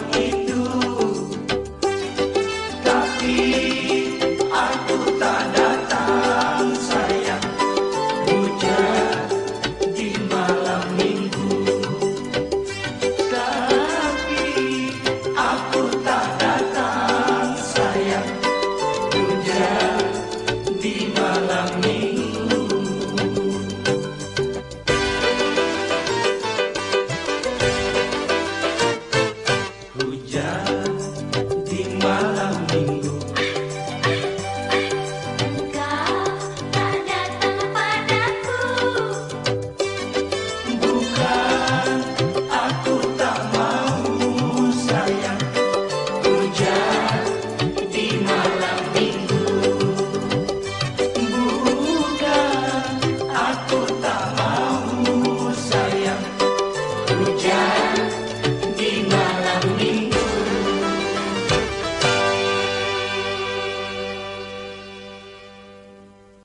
love. Yeah.